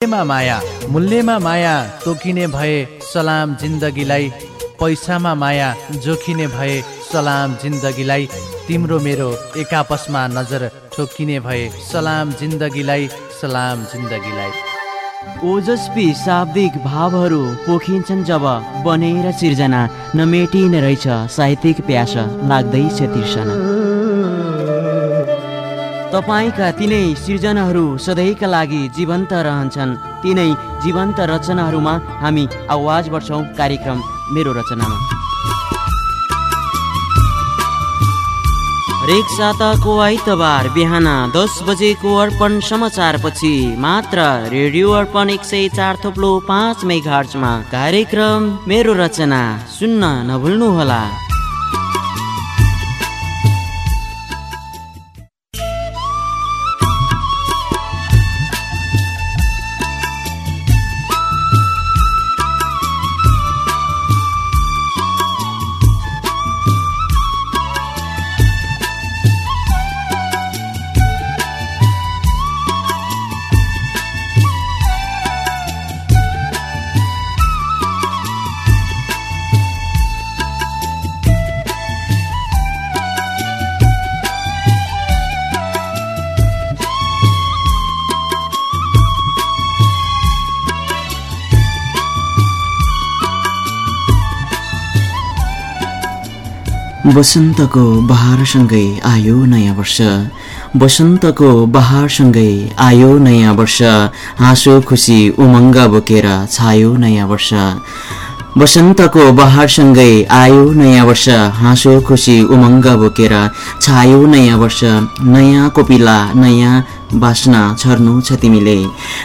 मूल्यमा माया। मूल्यमा माया तोकिने भए सलाम जिन्दगीलाई। पैसामा माया जोखिने भए सलाम जिन्दगीलाई। तिम्रो मेरो एक आपसमा नजर ठोकिने भए सलाम जिन्दगीलाई सलाम जिन्दगीलाई। ओजस्वी शाब्दिक भावहरू पोखिन्छन् जब बनेर सिर्जना नमेटिने रहेछ साहित्यिक प्यास लाग्दैछ तिर्सना। तपाईँका तिनै सिर्जनाहरू सधैँका लागि जीवन्त रहन्छन्। तिनै जीवन्त रचनाहरूमा हामी आवाज बढ्छौँ कार्यक्रम मेरो रचनामा। हरेक साताको आइतबार बिहान दस बजेको अर्पण समाचारपछि मात्र रेडियो अर्पण एक सय चार थोप्लो पाँच मेघार्चमा कार्यक्रम मेरो रचना सुन्न नभुल्नुहोला। वसन्तको बहारसँगै आयो नयाँ वर्ष। वसन्तको बहारसँगै आयो नयाँ वर्ष। हाँसो खुसी उमङ्ग बोकेर छायो नयाँ वर्ष। वसन्तको बहारसँगै आयो नयाँ वर्ष हाँसो खुसी उमङ्ग बोकेर छायो नयाँ वर्ष नयाँ कोपिला नयाँ बाँच्न छर्नु छ तिमीले।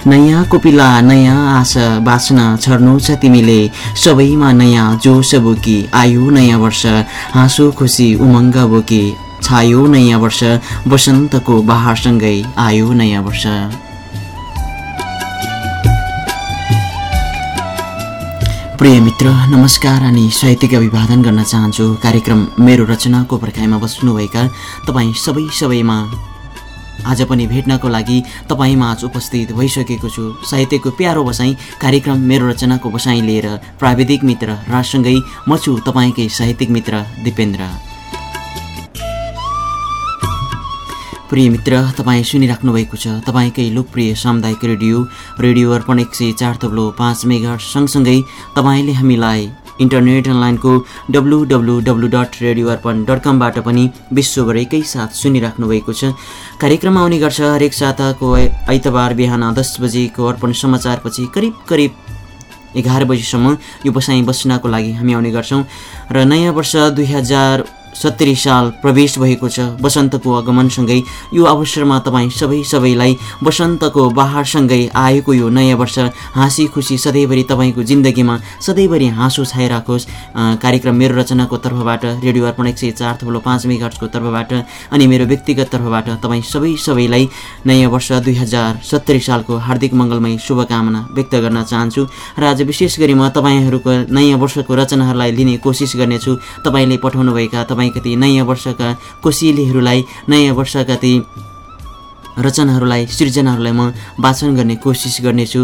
नयाँ कोपिला नयाँ आशा बाँच्न छर्नु छ तिमीले। सबैमा नयाँ जोस बोकी आयो नयाँ वर्ष हाँसो खुसी उमङ्ग बोकी छायो नयाँ वर्ष वसन्तको बहारसँगै आयो नयाँ वर्ष। प्रिय मित्र नमस्कार अनि साहित्यिक अभिवादन गर्न चाहन्छु। कार्यक्रम मेरो रचनाको पर्खाइमा बस्नुभएका तपाईँ सबै सबैमा आज पनि भेट्नको लागि तपाईँमा आज उपस्थित भइसकेको छु। साहित्यको प्यारो बसाइ कार्यक्रम मेरो रचनाको बसाइ लिएर प्राविधिक मित्र राजसँगै म छु तपाईँकै साहित्यिक मित्र दिपेन्द्र। प्रिय मित्र तपाईँ सुनिराख्नु भएको छ। तपाईँकै लोकप्रिय सामुदायिक रेडियो रेडियो अर्पण एक सय चार थप्लो पाँच मेगा सँगसँगै तपाईँले हामीलाई इन्टरनेट अनलाइनको W W W dot radio Arpan dot कमबाट पनि विश्वभर एकैसाथ सुनिराख्नु भएको छ। कार्यक्रममा आउने गर्छ हरेक साताको आइतबार बिहान दस बजेको अर्पण समाचारपछि करिब करिब एघार बजीसम्म यो बसाइ बस्नको लागि हामी आउने गर्छौँ। र नयाँ वर्ष दुई सत्तरी साल प्रवेश भएको छ। वसन्तको आगमनसँगै यो अवसरमा तपाईँ सबै सबैलाई वसन्तको बहारसँगै आएको यो नयाँ वर्ष। हाँसी खुसी सधैँभरि तपाईँको जिन्दगीमा सधैँभरि हाँसो छाइराखोस्। कार्यक्रम मेरो रचनाको तर्फबाट रेडियो अर्पण एक सय चार थप्लो पाँच मेगार्सको तर्फबाट अनि मेरो व्यक्तिगत तर्फबाट तपाईँ सबै सबैलाई नयाँ वर्ष दुई हजार सत्तरी सालको हार्दिक मङ्गलमय शुभकामना व्यक्त गर्न चाहन्छु। र आज विशेष गरी म तपाईँहरूको नयाँ वर्षको रचनाहरूलाई लिने कोसिस गर्नेछु। तपाईँले पठाउनुभएका तपाईँ तपाईँका ती नयाँ वर्षका कोसिलीहरूलाई नयाँ वर्षका ती रचनाहरूलाई सृजनाहरूलाई म वाचन गर्ने कोसिस गर्नेछु।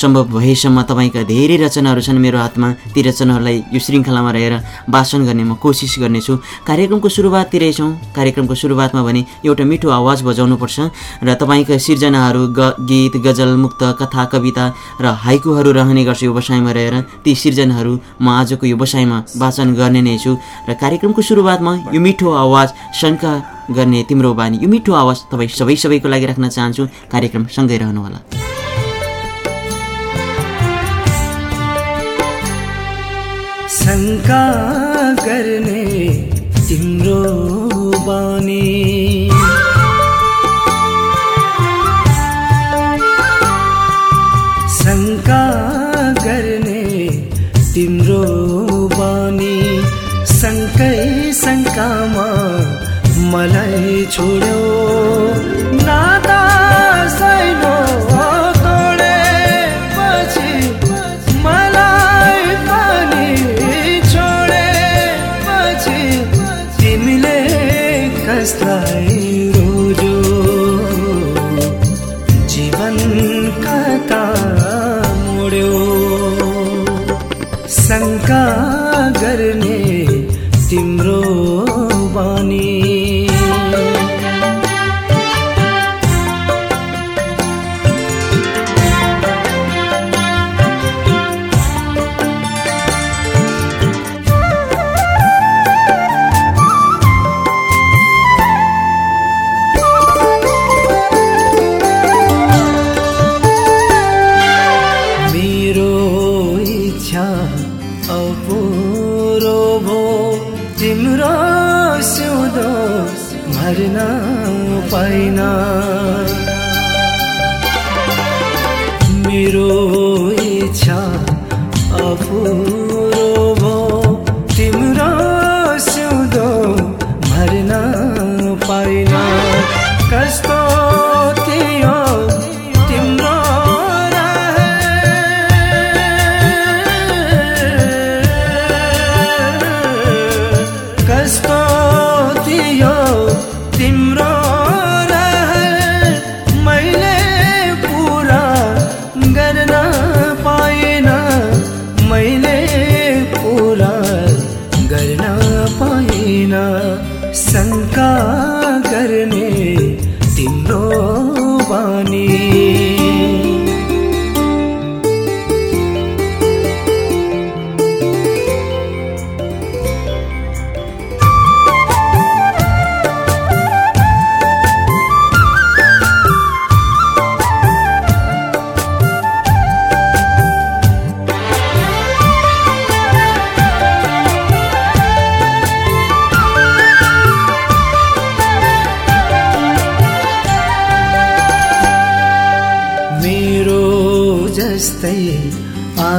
सम्भव भएसम्म तपाईँका धेरै रचनाहरू छन् मेरो हातमा। ती रचनाहरूलाई यो श्रृङ्खलामा रहेर वाचन गर्ने म कोसिस गर्नेछु। कार्यक्रमको सुरुवाततिरै छौँ कार्यक्रमको सुरुवातमा भने एउटा मिठो आवाज बजाउनुपर्छ र तपाईँका सिर्जनाहरू ग गीत गजल मुक्त कथा कविता र हाइकुहरू रहने गर्छ यो बसाइमा रहेर। ती सिर्जनाहरू म आजको यो बसाइमा वाचन गर्ने नै छु। र कार्यक्रमको सुरुवातमा यो मिठो आवाज शङ्का गर्ने तिम्रो बानी। यो मिठो आवाज तपाईँ सबै सबैको लागि राख्न चाहन्छु। कार्यक्रम सँगै रहनुहोला। शङ्का गर्ने तिम्रो बानी। शङ्का गर्ने तिम्रो बानी। शङ्कै शङ्कामा मलाई छोड्यो। भर्न पाइन। मेरो इच्छा अपुरो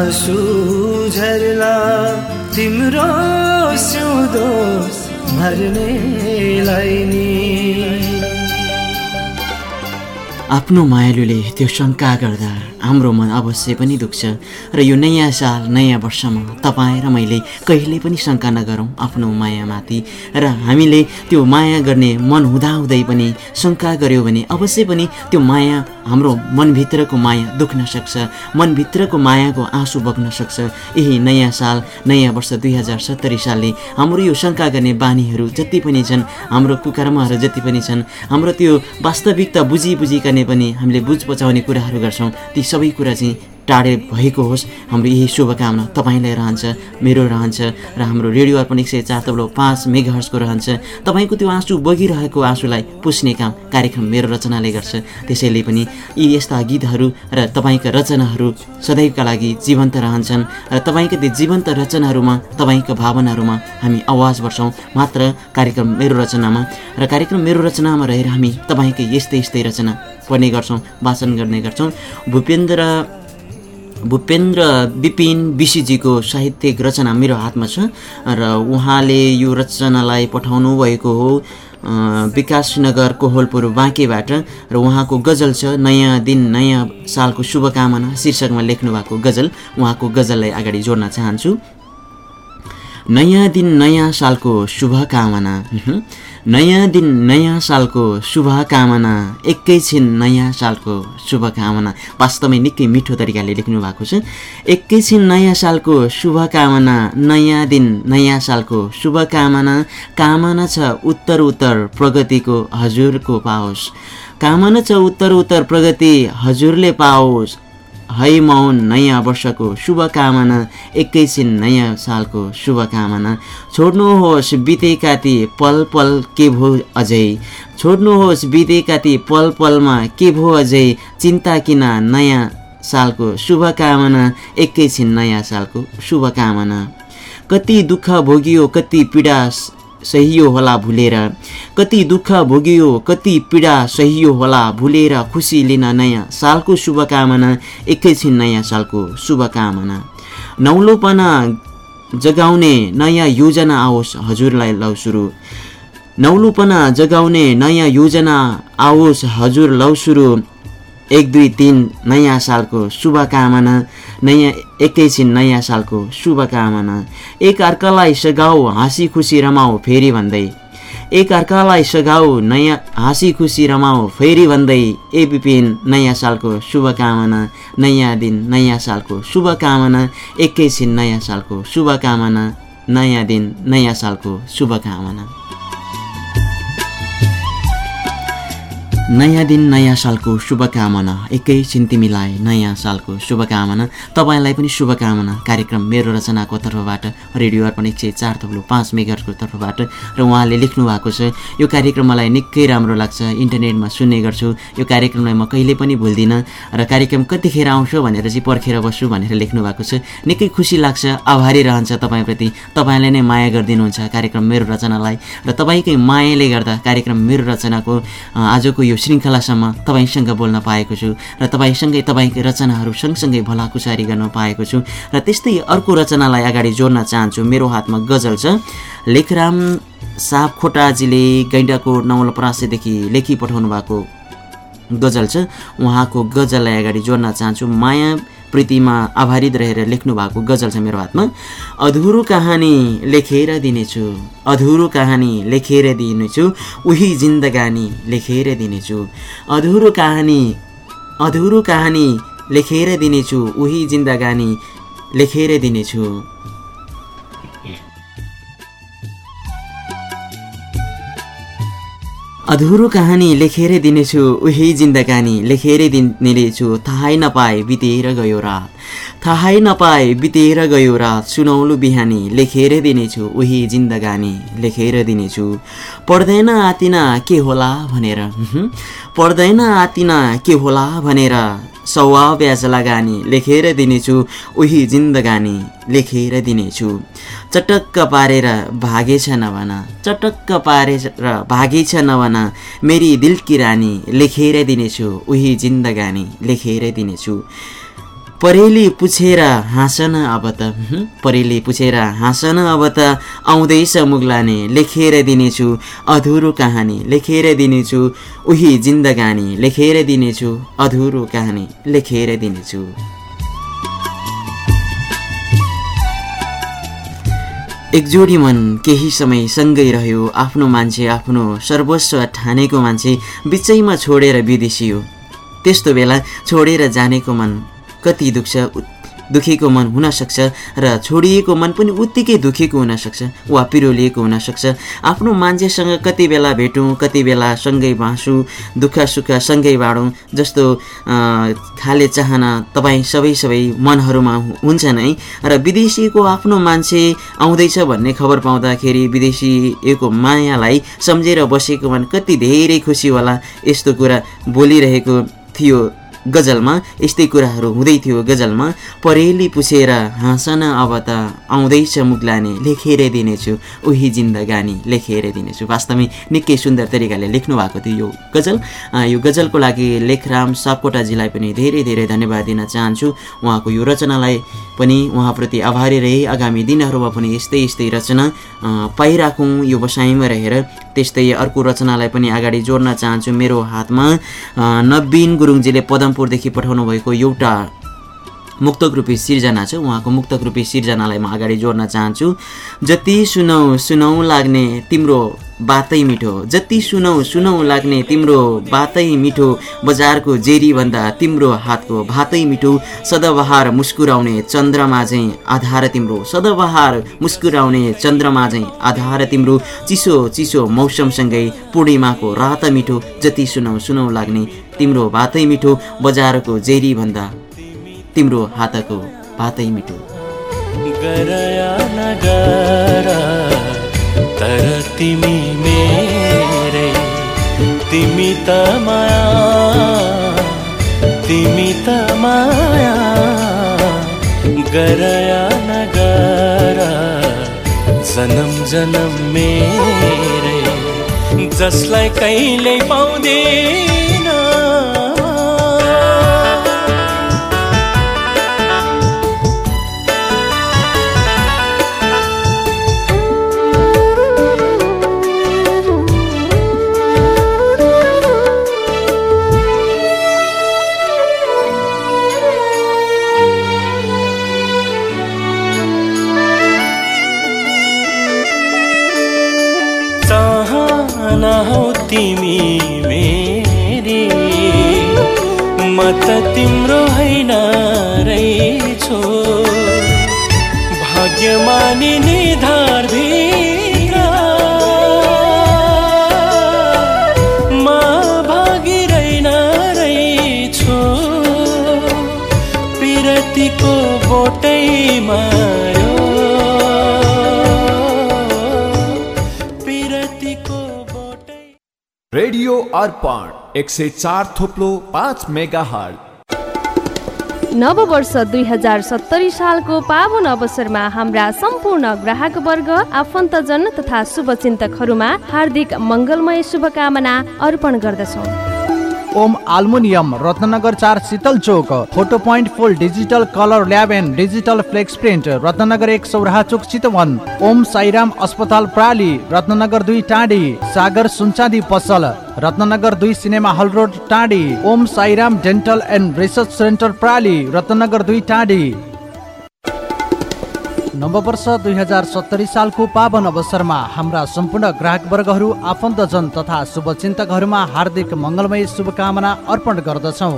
आँसु झर्ला तिम्रो सिउँदो भर्नेलाई नि। आफ्नो मायालुले त्यो शङ्का गर्दा हाम्रो मन अवश्य पनि दुख्छ। र यो नयाँ साल नयाँ वर्षमा तपाईँ र मैले कहिले पनि शङ्का नगरौँ आफ्नो मायामाथि। र हामीले त्यो माया गर्ने मन हुँदाहुँदै पनि शङ्का गऱ्यौँ भने अवश्य पनि त्यो माया हाम्रो मनभित्रको माया दुख्न सक्छ मनभित्रको मायाको आँसु बग्न सक्छ। यही नयाँ साल नयाँ वर्ष दुई हजार सत्तरी सालले हाम्रो यो शङ्का गर्ने बानीहरू जति पनि छन् हाम्रो कुकर्महरू जति पनि छन् हाम्रो त्यो वास्तविकता बुझी बुझिकने पनि हामीले बुझ पचाउने कुराहरू गर्छौँ। ती सबै कुरा चाहिँ टाढे भएको होस्। हाम्रो यही शुभकामना तपाईँलाई रहन्छ मेरो रहन्छ र हाम्रो रेडियो अर्पण एक सय चार तब्लो पाँच मेगाहर्सको रहन्छ। तपाईँको त्यो आँसु बगिरहेको आँसुलाई पुस्ने काम कार्यक्रम मेरो रचनाले गर्छ। त्यसैले पनि यी यस्ता गीतहरू र तपाईँका रचनाहरू सदैवका लागि जीवन्त रहन्छन् र तपाईँका ती जीवन्त रचनाहरूमा तपाईँका भावनाहरूमा हामी आवाज बढ्छौँ मात्र कार्यक्रम मेरो रचनामा। र कार्यक्रम मेरो रचनामा रहेर हामी तपाईँकै यस्तै यस्तै रचना पढ्ने गर्छौँ वाचन गर्ने गर्छौँ। भूपेन्द्र भूपेन्द्र विपिन विशीजीको साहित्यिक रचना मेरो हातमा छ र उहाँले यो रचनालाई पठाउनु भएको हो विकासनगर कोहलपुर बाँकेबाट र उहाँको गजल छ नयाँ दिन नयाँ सालको शुभकामना शीर्षकमा लेख्नु भएको गजल उहाँको गजललाई अगाडि जोड्न चाहन्छु। नयाँ दिन नयाँ सालको शुभकामना। नयाँ दिन नयाँ सालको शुभकामना एकैछिन नयाँ सालको शुभकामना। वास्तवमै निकै मिठो तरिकाले लेख्नु भएको छ। एकैछिन नयाँ सालको शुभकामना नयाँ दिन नयाँ सालको शुभकामना। कामना छ उत्तर उत्तर प्रगतिको हजुरको पाओस्। कामना छ उत्तर उत्तर प्रगति हजुरले पाओस्। है मौन नयाँ वर्षको शुभकामना एकैछिन नयाँ सालको शुभकामना। छोड्नुहोस् बितेका ती पल पल के भो अझै। छोड्नुहोस् बितेका ती पल पलमा के भो अझै। चिन्ता किन नयाँ सालको शुभकामना एकैछिन नयाँ सालको शुभकामना। कति दुःख भोगियो कति पीडा सहियो होला भुलेर। कति दुःख भोगियो कति पीडा सहियो होला भुलेर खुसी लिन नयाँ सालको शुभकामना एकैछिन नयाँ सालको शुभकामना। नौलोपना जगाउने नयाँ योजना आओस् हजुरलाई लौ सुरु। नौलोपना जगाउने नयाँ योजना आओस् हजुर लौ सुरु। एक दुई तिन नयाँ सालको शुभकामना। नयाँ एकैछिन नयाँ सालको शुभकामना। एक अर्कालाई सघाउ हाँसी खुसी रमाऊ फेरि भन्दै। एक अर्कालाई सघाउ नयाँ हाँसी खुसी रमाऊ फेरि भन्दै। ए विपिन नयाँ सालको शुभकामना नयाँ दिन नयाँ सालको शुभकामना एकैछिन नयाँ सालको शुभकामना नयाँ दिन नयाँ सालको शुभकामना। नयाँ दिन नयाँ सालको शुभकामना। एकैछिन तिमीलाई नयाँ सालको शुभकामना। तपाईँलाई पनि शुभकामना। कार्यक्रम मेरो रचनाको तर्फबाट रेडियो अर्पण एक सय चार थप्लो पाँच मेगरको तर्फबाट। र उहाँले लेख्नु भएको छ यो कार्यक्रम मलाई निकै राम्रो लाग्छ। इन्टरनेटमा सुन्ने गर्छु। यो कार्यक्रमलाई म कहिले पनि भुल्दिनँ। र कार्यक्रम कतिखेर आउँछ भनेर चाहिँ पर्खेर बस्छु भनेर लेख्नु भएको छ। निकै खुसी लाग्छ। आभारी रहन्छ तपाईँप्रति। तपाईँले नै माया गरिदिनुहुन्छ कार्यक्रम मेरो रचनालाई। र तपाईँकै मायाले गर्दा कार्यक्रम मेरो रचनाको आजको यो श्रृङ्खलासम्म तपाईँसँग बोल्न पाएको छु र तपाईँसँगै तपाईँकै रचनाहरू सँगसँगै भलाकुसारी गर्न पाएको छु र त्यस्तै अर्को रचनालाई अगाडि जोड्न चाहन्छु। मेरो हातमा गजल छ। लेखराम सापखोटाजीले गैँडाको नवलपरासीदेखि लेखी पठाउनु भएको गजल छ। उहाँको गजललाई अगाडि जोड्न चाहन्छु। माया प्रीतिमा आभारित रहेर लेख्नु भएको गजल छ मेरो हातमा। अधुरो कहानी लेखेर दिनेछु अधुरो कहानी लेखेर दिनेछु उही जिन्दगानी लेखेर दिनेछु। अधुरो कहानी अधुरो कहानी लेखेर दिनेछु उही जिन्दगानी लेखेर दिनेछु। अधुरो कहानी लेखेरै दिनेछु उही जिन्दगानी लेखेरै दिनेछु थाहै नपाए बितेर गयो रात। थाहै नपाए बितेर गयो रात सुनौलो बिहानी लेखेरै दिनेछु उही जिन्दगानी लेखेर दिनेछु। पढ्दैन आतिना के होला भनेर पढ्दैन आतिना के होला भनेर सौवा ब्याज लगानी लेखेर दिनेछु उही जिन्दगानी लेखेर दिनेछु। चटक्क पारेर भागेछ नभन चटक्क पारेर भागेछ नभन मेरी दिलकी रानी लेखेर दिनेछु उही जिन्दगानी लेखेर दिनेछु। परेली पुछेर हाँसन अब त परेली पुछेर हाँसन अब त आउँदैछ मुगलाने लेखेर दिनेछु अधुरो कहानी लेखेर दिनेछु उही जिन्दगानी लेखेर दिनेछु अधुरो कहानी लेखेर दिनेछु। एक जोडी मन केही समय सँगै रह्यो आफ्नो मान्छे आफ्नो सर्वस्व ठानेको मान्छे बिचैमा छोडेर विदेशियो त्यस्तो बेला छोडेर जानेको मन कति दुख्छ दुखेको मन हुनसक्छ र छोडिएको मन पनि उत्तिकै दुखेको हुनसक्छ वा पिरोलिएको हुनसक्छ। आफ्नो मान्छेसँग कति बेला भेटौँ कति बेला सँगै बाँसौँ दुःख सुख सँगै बाँडौँ जस्तो खाले चाहना तपाईँ सबै सबै मनहरूमा हुन्छ नै र विदेशीको आफ्नो मान्छे आउँदैछ भन्ने खबर पाउँदाखेरि विदेशीको मायालाई सम्झेर बसेको मन कति धेरै खुसी होला यस्तो कुरा बोलिरहेको थियो। गजलमा यस्तै कुराहरू हुँदै थियो गजलमा। परेली पुछेर हाँसन अब त आउँदैछ मुगलाने लेखेर दिनेछु। उही जिन्दगानी लेखेर दिनेछु। वास्तवमै निकै सुन्दर तरिकाले लेख्नु भएको थियो यो गजल। यो गजलको लागि लेखराम सापकोटाजीलाई पनि धेरै धेरै धन्यवाद दिन चाहन्छु। उहाँको यो रचनालाई पनि उहाँप्रति आभारी रहे। आगामी दिनहरूमा पनि यस्तै यस्तै रचना पाइराखौँ। यो बसाइमा रहेर त्यस्तै अर्को रचनालाई पनि अगाडि जोड्न चाहन्छु मेरो हातमा। नवीन गुरुङजीले पदमपुरदेखि पठाउनु भएको एउटा मुक्तक रूपी सिर्जना छ। उहाँको मुक्तक रूपी सिर्जनालाई म अगाडि जोड्न चाहन्छु। जति सुनौ सुनौ लाग्ने तिम्रो बातै मिठो। जति सुनौ सुनौ लाग्ने तिम्रो बातै मिठो। बजारको जेरीभन्दा तिम्रो हातको भातै मिठो। सदाबहार मुस्कुराउने चन्द्रमा चाहिँ आधार तिम्रो। सदाबहार मुस्कुराउने चन्द्रमा चाहिँ आधार तिम्रो। चिसो चिसो मौसमसँगै पूर्णिमाको रात मिठो। जति सुनौ सुनौ लाग्ने तिम्रो बातै मिठो। बजारको जेरीभन्दा तिम्रो हातको भातै नगर तर तिमी मेरै तिमी त माया तिमी त माया। गरया नगर जन्म जन्म मेरै जसलाई कहिल्यै पाउँदैन। त तिम्रो होइन रहेछो भाग्यमानी निधार मा भागिरहेन रहेछो पिरतीको बोटैमा रेडियो अर्पण। एक सय चार थोप्लो पाँच मेगा हल नव वर्ष दुई हजार सत्तरी सालको पावन अवसरमा हाम्रा सम्पूर्ण ग्राहक वर्ग आफन्तजन तथा शुभचिन्तकहरूमा हार्दिक मङ्गलमय शुभकामना अर्पण गर्दछौँ। ओम आल्मुनियम रत्नगर चार Sheetal Chowk photo point full digital colour lab and digital flex print Ratnagar एक सौराहा चोक चितवन। ओम साईराम अस्पताल प्राली रत्नगर दुई टाँडी सागर सुनचाँदी पसल। रत्नगर दुई cinema hall road टाँडी Om Sairam dental and research centre प्राली Ratnanagar दुई टाँडी। नववर्ष दुई हजार सत्तरी सालको पावन अवसरमा हाम्रा सम्पूर्ण ग्राहक वर्गहरू आफन्तजन तथा शुभचिन्तकहरूमा हार्दिक मङ्गलमय शुभकामना अर्पण गर्दछौँ।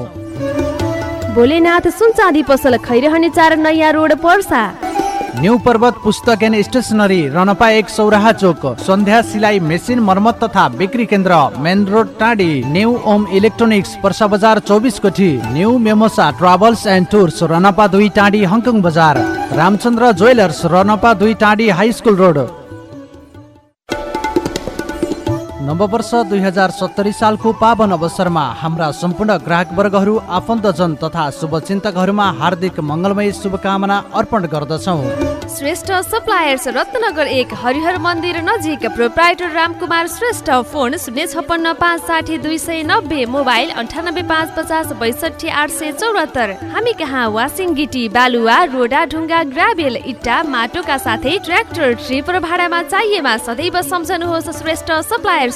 भोलेनाथ सुनचाँदी पसल खैरहने चार नयाँ रोड पर्सा। न्यू पर्वत पुस्तक एन्ड स्टेसनरी रनपा एक सौराहा चोक सन्ध्या सिलाइ मेसिन मर्मत तथा बिक्री केन्द्र मेन रोड टाँडी न्यू ओम इलेक्ट्रोनिक्स पर्सा बजार चौबिस कोठी new mimosa travels and tours रनपा दुई टाँडी हङकङ बजार रामचन्द्र ज्वेलर्स रनपा दुई टाँडी हाई स्कुल रोड। नववर्ष दुई हजार सत्तरी सालको पावन अवसरमा हाम्रा सम्पूर्ण ग्राहक वर्गहरू आफन्तजन तथा शुभचिन्तकहरूमा हार्दिक मङ्गलमय शुभकामना अर्पण गर्दछौँ। श्रेष्ठ सप्लायर्स रत्नगर एक हरिहर मन्दिर नजिक प्रोप्राइटर रामकुमार श्रेष्ठ फोन शून्य छप्पन्न पाँच साठी दुई सय नब्बे मोबाइल अन्ठानब्बे पाँच पचास बैसठी आठ सय चौरात्तर हामी कहाँ? वासिङ गिटी बालुवा रोडा ढुङ्गा ग्राभेल इट्टा माटोका साथै ट्र्याक्टर ट्रिपर भाडामा चाहिएमा सदैव सम्झनुहोस् Shrestha सप्लायर्सलाई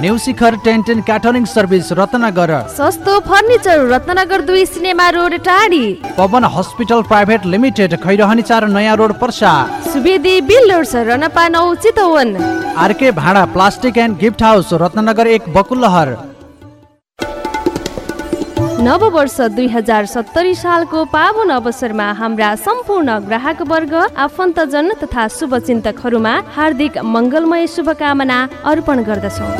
New Shikhar tent and catering service Ratnagar. सस्तो फर्निचर रत्नगर दुई सिनेमा रोड टाढी। Pawan hospital private limited Khairahani चार नयाँ रोड पर्सा। सुवेदी बिल्डर्स रनपा नौ चितवन। आरके भाडा plastic and gift house Ratnagar एक बकुलहर। नव वर्ष दुई हजार सत्तरी सालको पावन अवसरमा हाम्रा सम्पूर्ण ग्राहक वर्ग आफन्तजन तथा शुभचिन्तकहरूमा हार्दिक मङ्गलमय शुभकामना अर्पण गर्दछौँ।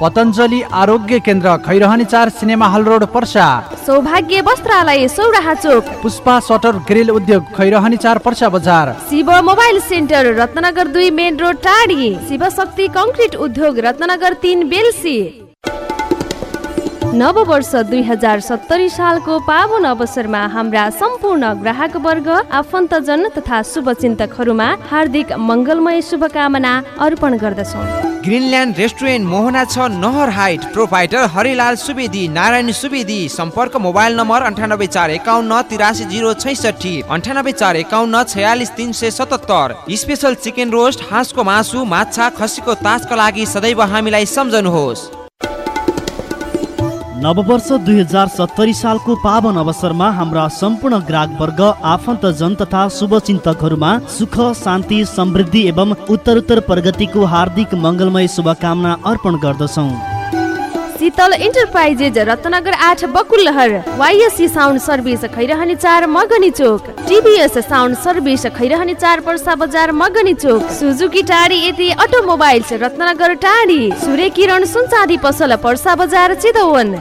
पतञ्जली आरोग्य केन्द्र खैरहनी चार cinema hall road Parsa. Saubhagya वस्त्रालय सौराहा चोक। पुष्पा सटर ग्रिल उद्योग खैरहनी चार पर्सा बजार। शिव मोबाइल सेन्टर रत्नगर दुई मेन रोड टाढी। शिव शक्ति कङ्क्रिट उद्योग रत्नगर तिन बेलसी। नव वर्ष दुई हजार सत्तरी सालको पावन अवसरमा हाम्रा सम्पूर्ण ग्राहक वर्ग आफन्तजन तथा शुभचिन्तकहरूमा हार्दिक मङ्गलमय शुभकामना अर्पण गर्दछौँ। ग्रिनल्यान्ड रेस्टुरेन्ट मोहना छ नहर हाइट। प्रोभाइडर हरिलाल सुवेदी नारायण सुवेदी। सम्पर्क मोबाइल नम्बर अन्ठानब्बे चार एकाउन्न तिरासी जिरो छैसठी। अन्ठानब्बे चार एकाउन्न छयालिस तिन सय सतहत्तर। स्पेसल चिकन रोस्ट हाँसको मासु माछा खसीको तासका लागि सदैव हामीलाई सम्झनुहोस्। नववर्ष दुई हजार सत्तरी सालको पावन अवसरमा हाम्रा सम्पूर्ण ग्राहक वर्ग आफन्तजन तथा शुभचिन्तकहरूमा सुख शान्ति समृद्धि एवं उत्तरोत्तर प्रगतिको हार्दिक मङ्गलमय शुभकामना अर्पण गर्दछौँ। शीतल इन्टरप्राइजेज रत्नगर आठ Bakulahar YSC sound service Khairahani चार Magani Chowk. TVS sound service Khairahani चार पर्सा बजार मगनी चोक। सुजुकी टाढी यति अटोमोबाइल्स रत्नगर टाढी। सूर्य किरण सुनचाँदी पसल पर्सा बजार चितवन।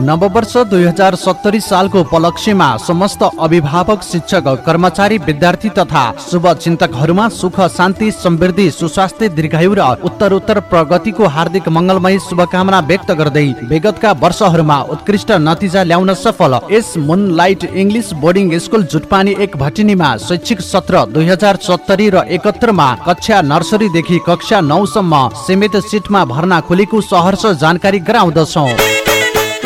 नववर्ष दुई हजार सत्तरी सालको उपलक्ष्यमा समस्त अभिभावक शिक्षक कर्मचारी विद्यार्थी तथा शुभचिन्तकहरूमा सुख शान्ति समृद्धि सुस्वास्थ्य दीर्घायु र उत्तरोत्तर प्रगतिको हार्दिक मङ्गलमय शुभकामना व्यक्त गर्दै विगतका वर्षहरूमा उत्कृष्ट नतिजा ल्याउन सफल। यस moon light English boarding school Jutpani एक भटिनीमा शैक्षिक सत्र दुई हजार सत्तरी र एकहत्तरमा कक्षा नर्सरीदेखि कक्षा नौसम्म सीमित सिटमा भर्ना खुलेको सहर्ष जानकारी गराउँदछौँ।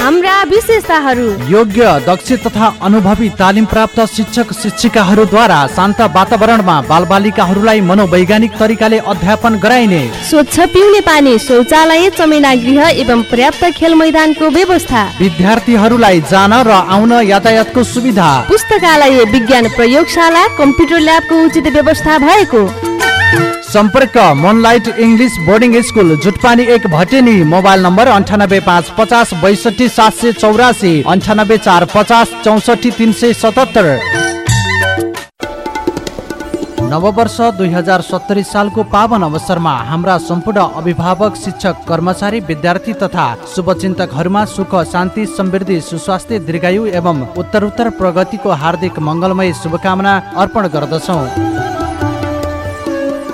हाम्रा विशेषताहरू। योग्य दक्ष तथा अनुभवी तालिम प्राप्त शिक्षक शिक्षिकाहरूद्वारा शान्त वातावरणमा बालबालिकाहरूलाई मनोवैज्ञानिक तरिकाले अध्यापन गराइने। स्वच्छ पिउने पानी शौचालय चमेना गृह एवं पर्याप्त खेल मैदानको व्यवस्था। विद्यार्थीहरूलाई जान र आउन यातायातको सुविधा। पुस्तकालय विज्ञान प्रयोगशाला कम्प्युटर ल्याबको उचित व्यवस्था भएको। सम्पर्क moonlight English boarding school Jutpani एक भटेनी मोबाइल नम्बर अन्ठानब्बे पाँच पचास बैसठी सात सय चौरासी अन्ठानब्बे चार पचास चौसठी तिन सय सतहत्तर। नववर्ष दुई हजार सत्तरी सालको पावन अवसरमा हाम्रा सम्पूर्ण अभिभावक शिक्षक कर्मचारी विद्यार्थी तथा शुभचिन्तकहरूमा सुख शान्ति समृद्धि सुस्वास्थ्य दीर्घायु एवं उत्तरोत्तर प्रगतिको हार्दिक मङ्गलमय शुभकामना अर्पण गर्दछौँ।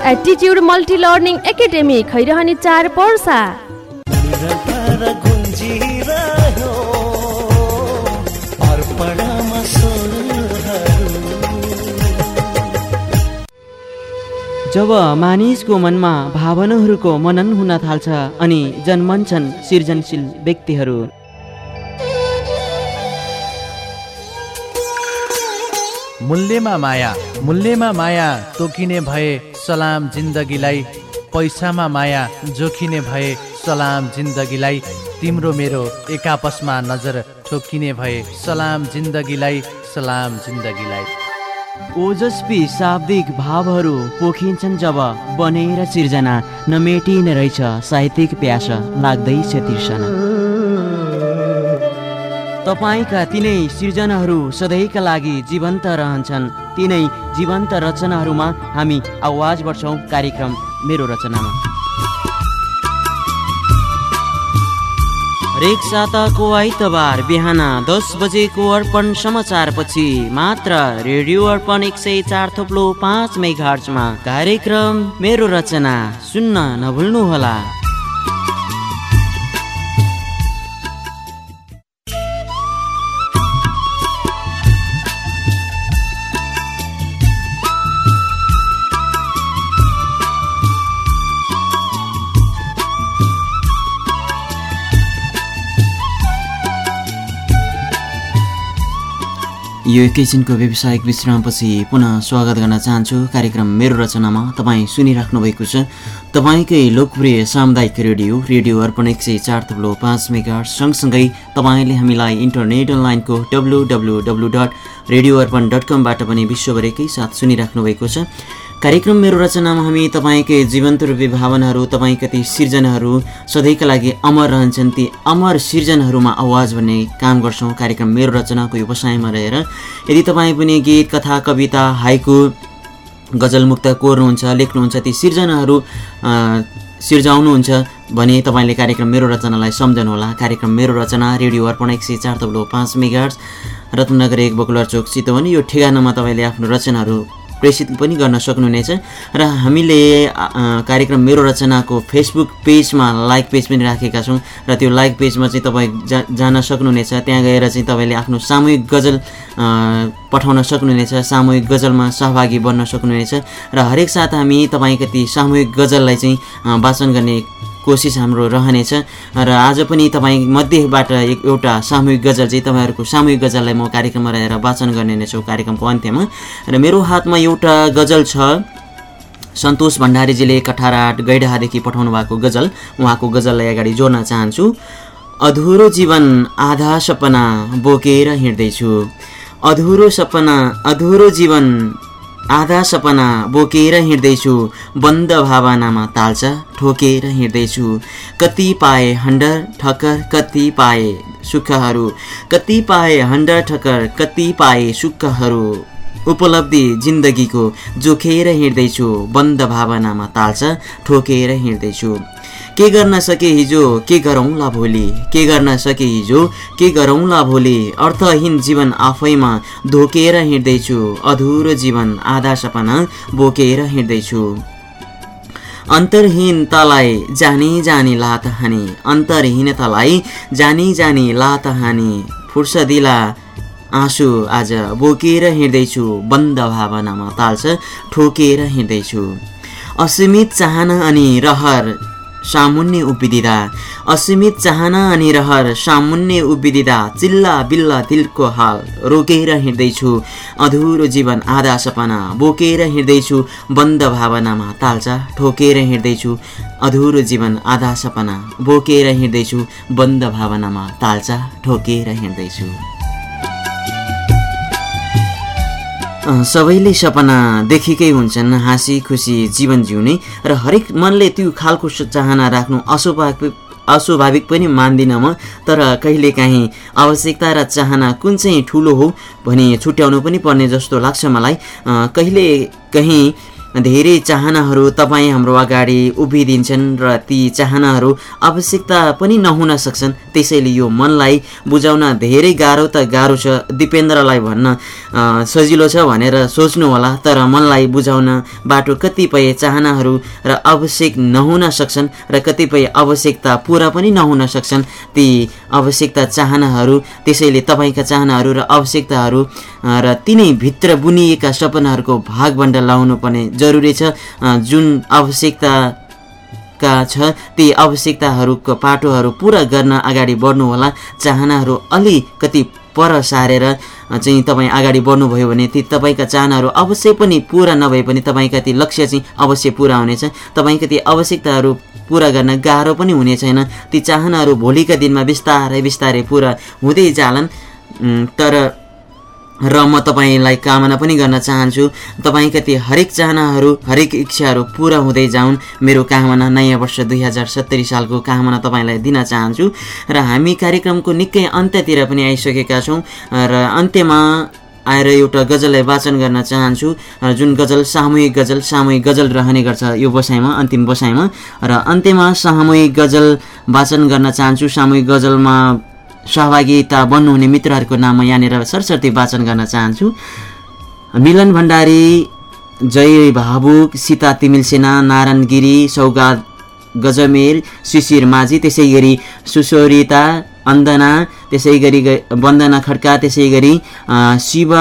Attitude multi learning academy Khairahani चार पर्सा जब मानिसको मनमा भावनाहरूको मनन हुन थाल्छ अनि जन्मन्छन् सृजनशील व्यक्तिहरू। मूल्यमा माया मूल्यमा माया तोकिने भए सलाम जिन्दगीलाई पैसामा माया जोखिने भए सलाम जिन्दगीलाई तिम्रो मेरो एक आपसमा नजर ठोकिने भए सलाम जिन्दगीलाई सलाम जिन्दगीलाई। ओजस्वी शाब्दिक भावहरू पोखिन्छन् जब बनेर सिर्जना नमेटिने रहेछ साहित्यिक प्यास लाग्दैछ तिर्सना। तपाईँका तिनै सिर्जनाहरू सधैँका लागि जीवन्त रहन्छन्। तिनै जीवन्त रचनाहरूमा हामी आवाज बढ्छौँ। कार्यक्रम मेरो रचनामा। हरेक साताको आइतबार बिहान दस बजेको अर्पण समाचारपछि मात्र रेडियो अर्पण एक सय चार थोप्लो पाँच मेघार्चमा कार्यक्रम मेरो रचना सुन्न नभुल्नुहोला। यो एकैछिनको व्यावसायिक विश्रामपछि पुनः स्वागत गर्न चाहन्छु कार्यक्रम मेरो रचनामा तपाईँ सुनिराख्नु भएको छ। तपाईँकै लोकप्रिय सामुदायिक रेडियो रेडियो अर्पण एक सय चार थप्लो पाँच मेगा सँगसँगै तपाईँले हामीलाई इन्टरनेट अनलाइनको W W W dot radio Arpan dot कमबाट पनि विश्वभरिकै साथ सुनिराख्नु भएको छ। कार्यक्रम मेरो रचनामा हामी तपाईँकै जीवन्त रूपी भावनाहरू तपाईँका ती सिर्जनाहरू सधैँका लागि अमर रहन्छन्। ती अमर सिर्जनाहरूमा आवाज भन्ने काम गर्छौँ कार्यक्रम मेरो रचनाको व्यवसायमा रहेर। यदि तपाईँ पनि गीत कथा कविता हाइकु गजलमुक्त कोर्नुहुन्छ लेख्नुहुन्छ ती सिर्जनाहरू सिर्जाउनुहुन्छ भने तपाईँले कार्यक्रम मेरो रचनालाई सम्झनुहोला। कार्यक्रम मेरो रचना रेडियो अर्पण एक सय चार तब्लो पाँच मेगार्स रत्नगर एक बकुलर चोक चितवन यो ठेगानामा तपाईँले आफ्नो रचनाहरू प्रेषित पनि गर्न सक्नुहुनेछ र हामीले कार्यक्रम मेरो रचनाको फेसबुक पेजमा लाइक पेज पनि राखेका छौँ र त्यो लाइक पेजमा चाहिँ तपाईँ जान सक्नुहुनेछ। त्यहाँ गएर चाहिँ तपाईँले आफ्नो सामूहिक गजल पठाउन सक्नुहुनेछ सामूहिक गजलमा सहभागी बन्न सक्नुहुनेछ र हरेक साथ हामी तपाईँका ती सामूहिक गजललाई चाहिँ वाचन गर्ने कोसिस हाम्रो रहनेछ। र आज पनि तपाईँ मध्येबाट एक एउटा सामूहिक गजल चाहिँ तपाईँहरूको सामूहिक गजललाई म कार्यक्रममा रहेर वाचन गर्ने नै छु कार्यक्रमको अन्त्यमा। र मेरो हातमा एउटा गजल छ। सन्तोष भण्डारीजीले कठाराट गैडादेखि पठाउनु भएको गजल। उहाँको गजललाई अगाडि जोड्न चाहन्छु। अधुरो जीवन आधा सपना बोकेर हिँड्दैछु। अधुरो सपना अधुरो जीवन आधा सपना बोकेर हिँड्दैछु बन्द भावनामा ताल्छ ठोकेर हिँड्दैछु। कति पाए हन्डर ठक्कर कति पाए सुखहरू। कति पाए हन्डर ठक्कर कति पाए सुखहरू। उपलब्धि जिन्दगीको जोखेर हिँड्दैछु बन्द भावनामा ताल्छ ठोकेर हिँड्दैछु। के गर्न सके हिजो? के गरौँला भोलि? के गर्न सके हिजो? के गरौँला भोलि? अर्थहीन जीवन आफैमा धोकेर हिँड्दैछु। अधुरो जीवन आधा सपना बोकेर हिँड्दैछु। अन्तरहीनतालाई जानी जानी लात हानी। अन्तरहीनतालाई जानी जानी लात हानी। फुर्सदिला आँसु आज बोकेर हिँड्दैछु। बन्द भावनामा ताल्छ ठोकेर हिँड्दैछु। असीमित चाहना अनि रहर सामुन्ने उभिदिँदा असीमित चाहना अनि रहर सामुन्ने उभिदिँदा चिल्ला बिल्ला दिलको हाल रोकेर हिँड्दैछु। अधुरो जीवन आधा सपना बोकेर हिँड्दैछु। बन्द भावनामा ताल्चा ठोकेर हिँड्दैछु। अधुरो जीवन आधा सपना बोकेर हिँड्दैछु। बन्द भावनामा ताल्चा ठोकेर हिँड्दैछु। सबैले सपना देखेकै हुन्छन् हाँसी खुसी जीवन जिउने र हरेक मनले त्यो खालको चाहना राख्नु अस्वाभाविक अस्वाभाविक पनि मान्दिनँ म। तर कहिलेकाहीँ आवश्यकता र चाहना कुन चाहिँ ठुलो हो भनी छुट्याउनु पनि पर्ने जस्तो लाग्छ मलाई। कहिले कहीँ धेरै चाहनाहरू तपाईँ हाम्रो अगाडि उभिदिन्छन् र ती चाहनाहरू आवश्यकता पनि नहुन सक्छन्। त्यसैले यो मनलाई बुझाउन धेरै गाह्रो त गाह्रो छ दिपेन्द्रलाई भन्न सजिलो छ भनेर सोच्नु होला तर मनलाई बुझाउन बाटो कतिपय चाहनाहरू र आवश्यक नहुन सक्छन् र कतिपय आवश्यकता पुरा पनि नहुन सक्छन्। ती आवश्यकता चाहनाहरू त्यसैले तपाईँका चाहनाहरू र आवश्यकताहरू र तिनै भित्र बुनिएका सपनाहरूको भागबन्ड लाउनु पर्ने जरुरी छ। जुन आवश्यकता का छ ती आवश्यकताहरूको पाटोहरू पुरा गर्न अगाडि बढ्नुहोला। चाहनाहरू अलिकति पर सारेर चाहिँ तपाईँ अगाडि बढ्नुभयो भने ती तपाईँका चाहनाहरू अवश्य पनि पुरा नभए पनि तपाईँका ती लक्ष्य चाहिँ अवश्य पुरा हुनेछ। तपाईँका ती आवश्यकताहरू पुरा गर्न गाह्रो पनि हुने छैन। ती चाहनाहरू भोलिका दिनमा बिस्तारै बिस्तारै पुरा हुँदै जालान्। तर र म तपाईँलाई कामना पनि गर्न चाहन्छु। तपाईँका ती हरेक चाहनाहरू हरेक इच्छाहरू पुरा हुँदै जाउन्। मेरो कामना नयाँ वर्ष दुई हजार सत्तरी सालको कामना तपाईँलाई दिन चाहन्छु। र हामी कार्यक्रमको निकै अन्त्यतिर पनि आइसकेका छौँ। र अन्त्यमा आएर एउटा गजललाई वाचन गर्न चाहन्छु। जुन गजल सामूहिक गजल सामूहिक गजल रहने गर्छ यो बसाइमा अन्तिम बसाइमा। र अन्त्यमा सामूहिक गजल वाचन गर्न चाहन्छु। सामूहिक गजलमा सहभागिता बन्नुहुने मित्रहरूको नाम म यहाँनिर सरस्वती वाचन गर्न चाहन्छु। मिलन भण्डारी जय भावुक सीता तिमिल सेना नारायण गिरी सौगात गजमेर शिशिर माझी त्यसै गरी सुशोरिता अन्दना त्यसै गरी वन्दना खड्का त्यसै गरी शिव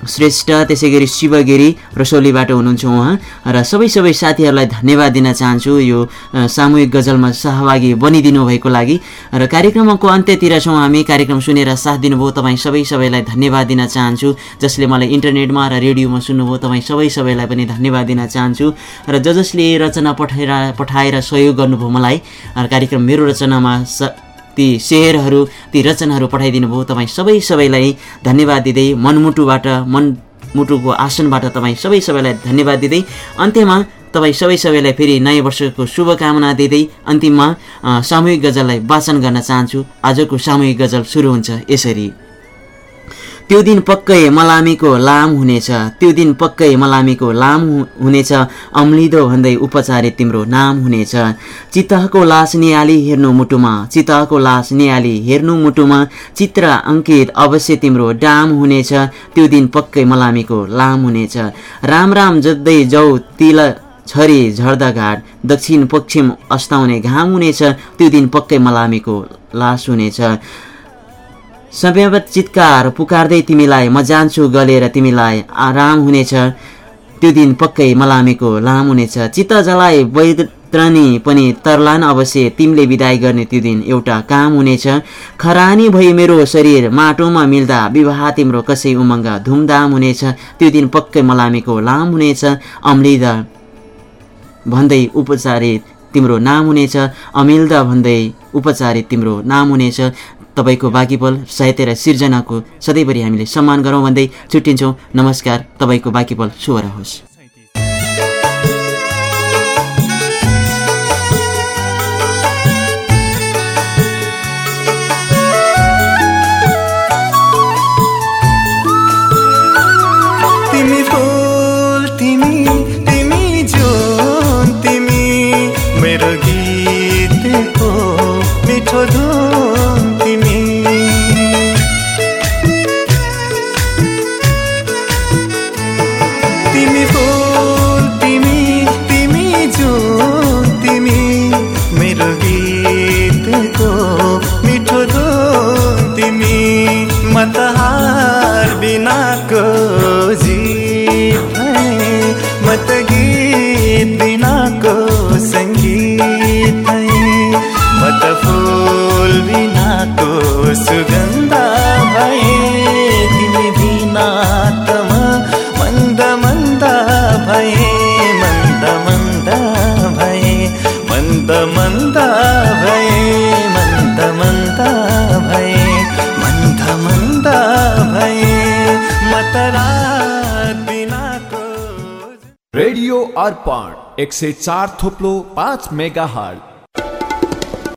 श्रेष्ठ त्यसै गरी शिवगिरी रसौलीबाट हुनुहुन्छ उहाँ। र सबै सबै साथीहरूलाई धन्यवाद दिन चाहन्छु यो सामूहिक गजलमा सहभागी बनिदिनु भएको लागि। र कार्यक्रमको अन्त्यतिर छौँ हामी। कार्यक्रम सुनेर साथ दिनुभयो तपाईँ सबै सबैलाई धन्यवाद दिन चाहन्छु। जसले मलाई इन्टरनेटमा र रेडियोमा सुन्नुभयो तपाईँ सबै सबैलाई पनि धन्यवाद दिन चाहन्छु। र ज जसले रचना पठाएर पठाएर सहयोग गर्नुभयो मलाई कार्यक्रम मेरो रचनामा ती शेरहरू ती रचनाहरू पठाइदिनु भयो। तपाईँ सबै सबैलाई धन्यवाद दिँदै मनमुटुबाट मनमुटुको आसनबाट तपाईँ सबै सबैलाई धन्यवाद दिँदै अन्त्यमा तपाईँ सबै सबैलाई फेरि नयाँ वर्षको शुभकामना दिँदै अन्तिममा सामूहिक गजललाई वाचन गर्न चाहन्छु। आजको सामूहिक गजल सुरु हुन्छ यसरी। त्यो दिन पक्कै मलामीको लाम हुनेछ। त्यो दिन पक्कै मलामीको लाम हुनेछ। अम्लिदो भन्दै उपचारे तिम्रो नाम हुनेछ। चितहको लास निहाली हेर्नु मुटुमा। चितहको लास निहाली हेर्नु मुटुमा। चित्र अङ्कित अवश्य तिम्रो डाम हुनेछ। त्यो दिन पक्कै मलामीको लाम हुनेछ। राम राम जत्दै जाउ तिल छरी झर्दा घाट। दक्षिण पश्चिम अस्ताउने घाम हुनेछ। त्यो दिन पक्कै मलामीको लास हुनेछ। समयवत चित्कार पुकार्दै तिमीलाई म जान्छु गलेर तिमीलाई आराम हुनेछ। त्यो दिन पक्कै मलामीको लाम हुनेछ। चित्त जलाए वैत्रनी पनि तरलान अवश्य तिमीले विदाय गर्ने त्यो दिन एउटा काम हुनेछ। खरानी भई मेरो शरीर माटोमा मिल्दा विवाह तिम्रो कसै उमङ्ग धुमधाम हुनेछ। त्यो दिन पक्कै मलामीको लाम हुनेछ। अम्लिद भन्दै उपचारित तिम्रो नाम हुनेछ। अमिल्दा भन्दै उपचारित तिम्रो नाम हुनेछ। तपाईँको बाँकी पल साहित्य र सिर्जनाको सधैँभरि हामीले सम्मान गरौँ भन्दै छुट्टिन्छौँ। नमस्कार तपाईँको बाँकी पल शुभ रहोस् एक सय चार थोप्लो पाँच मेगा हल